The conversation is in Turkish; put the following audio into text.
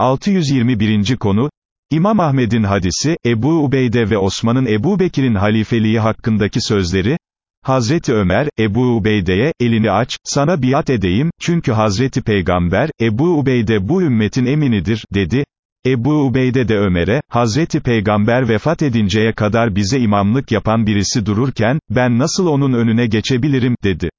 621. konu, İmam Ahmed'in hadisi, Ebu Ubeyde ve Osman'ın Ebu Bekir'in halifeliği hakkındaki sözleri, Hazreti Ömer, Ebu Ubeyde'ye, elini aç, sana biat edeyim, çünkü Hazreti Peygamber, Ebu Ubeyde bu ümmetin eminidir, dedi. Ebu Ubeyde de Ömer'e, Hazreti Peygamber vefat edinceye kadar bize imamlık yapan birisi dururken, ben nasıl onun önüne geçebilirim, dedi.